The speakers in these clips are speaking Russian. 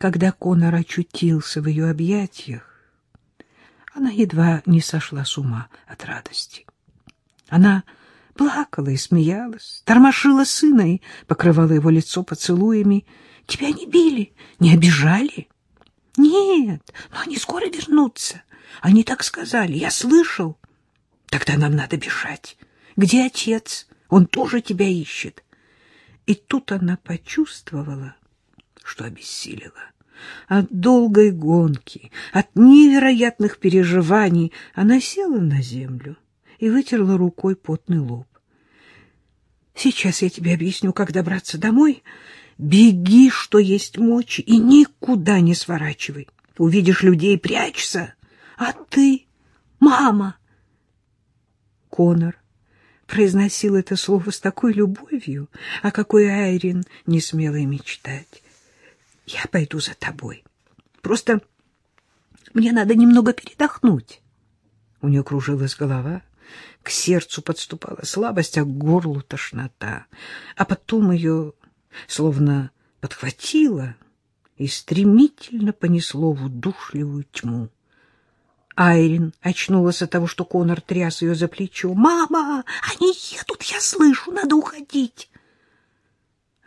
Когда Конор очутился в ее объятиях, она едва не сошла с ума от радости. Она плакала и смеялась, тормошила сына и покрывала его лицо поцелуями. «Тебя не били, не обижали?» «Нет, но они скоро вернутся. Они так сказали, я слышал. Тогда нам надо бежать. Где отец? Он тоже тебя ищет». И тут она почувствовала, что обессилила. От долгой гонки, от невероятных переживаний она села на землю и вытерла рукой потный лоб. «Сейчас я тебе объясню, как добраться домой. Беги, что есть мочи, и никуда не сворачивай. Увидишь людей, прячься. А ты, мама!» Конор произносил это слово с такой любовью, о какой Айрин не смела и мечтать. Я пойду за тобой. Просто мне надо немного передохнуть. У нее кружилась голова, к сердцу подступала слабость, а к горлу тошнота. А потом ее словно подхватило и стремительно понесло в удушливую тьму. Айрин очнулась от того, что Конор тряс ее за плечо. «Мама, они едут, я слышу, надо уходить!»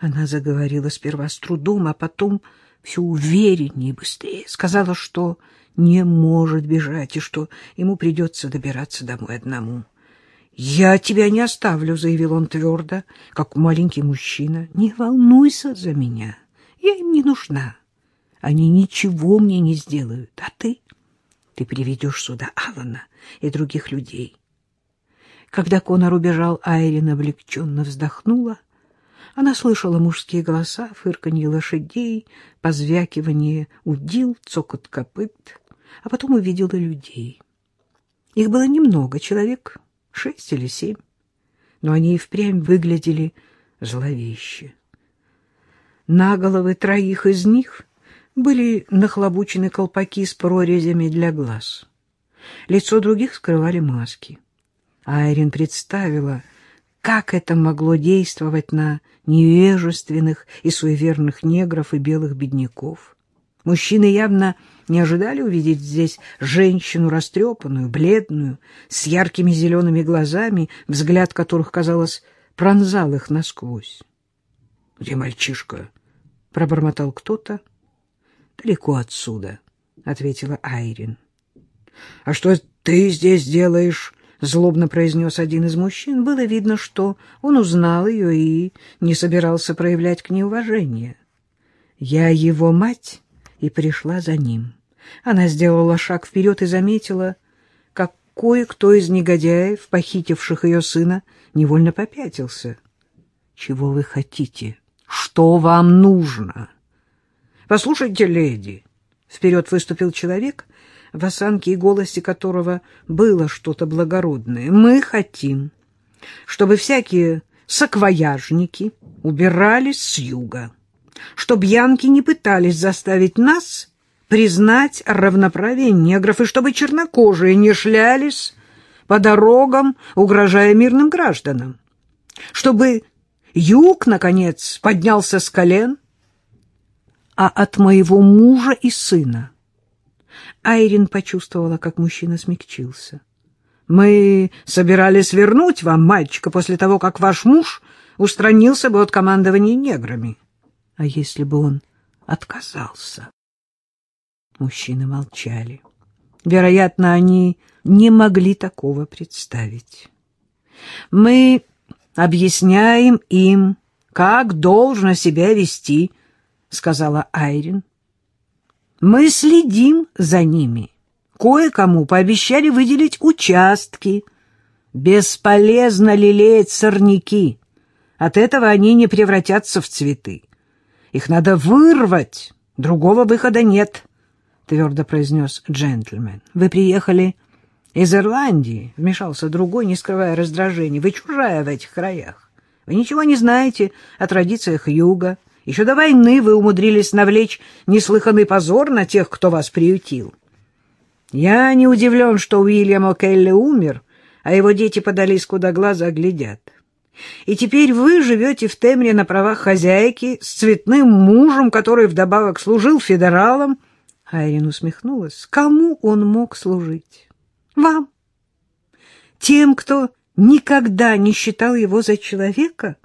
Она заговорила сперва с трудом, а потом все увереннее и быстрее. Сказала, что не может бежать и что ему придется добираться домой одному. «Я тебя не оставлю», — заявил он твердо, как маленький мужчина. «Не волнуйся за меня, я им не нужна. Они ничего мне не сделают, а ты? Ты приведешь сюда Алана и других людей». Когда Конор убежал, Айрин облегченно вздохнула — она слышала мужские голоса, фырканье лошадей, позвякивание удил, цокот копыт, а потом увидела людей. Их было немного, человек шесть или семь, но они и впрямь выглядели зловеще. На головы троих из них были нахлобучены колпаки с прорезями для глаз. Лицо других скрывали маски. Айрин представила, как это могло действовать на невежественных и суеверных негров и белых бедняков? Мужчины явно не ожидали увидеть здесь женщину растрепанную, бледную, с яркими зелеными глазами, взгляд которых, казалось, пронзал их насквозь. — Где мальчишка? — пробормотал кто-то. — Далеко отсюда, — ответила Айрин. — А что ты здесь делаешь? Злобно произнес один из мужчин, было видно, что он узнал ее и не собирался проявлять к ней уважение. Я его мать и пришла за ним. Она сделала шаг вперед и заметила, как кое-кто из негодяев, похитивших ее сына, невольно попятился. — Чего вы хотите? Что вам нужно? — Послушайте, леди, — вперед выступил человек, в осанке и голосе которого было что-то благородное. «Мы хотим, чтобы всякие саквояжники убирались с юга, чтобы янки не пытались заставить нас признать равноправие негров, и чтобы чернокожие не шлялись по дорогам, угрожая мирным гражданам, чтобы юг, наконец, поднялся с колен, а от моего мужа и сына Айрин почувствовала, как мужчина смягчился. «Мы собирались вернуть вам мальчика после того, как ваш муж устранился бы от командования неграми. А если бы он отказался?» Мужчины молчали. Вероятно, они не могли такого представить. «Мы объясняем им, как должно себя вести», — сказала Айрин. Мы следим за ними. Кое-кому пообещали выделить участки. Бесполезно лелеять сорняки. От этого они не превратятся в цветы. Их надо вырвать. Другого выхода нет, — твердо произнес джентльмен. Вы приехали из Ирландии, — вмешался другой, не скрывая раздражения. Вы чужая в этих краях. Вы ничего не знаете о традициях юга. Еще до войны вы умудрились навлечь неслыханный позор на тех, кто вас приютил. Я не удивлен, что Уильям О'Келли умер, а его дети подались, куда глаза глядят. И теперь вы живете в Темре на правах хозяйки с цветным мужем, который вдобавок служил федералам. Айрин усмехнулась. Кому он мог служить? Вам. Тем, кто никогда не считал его за человека —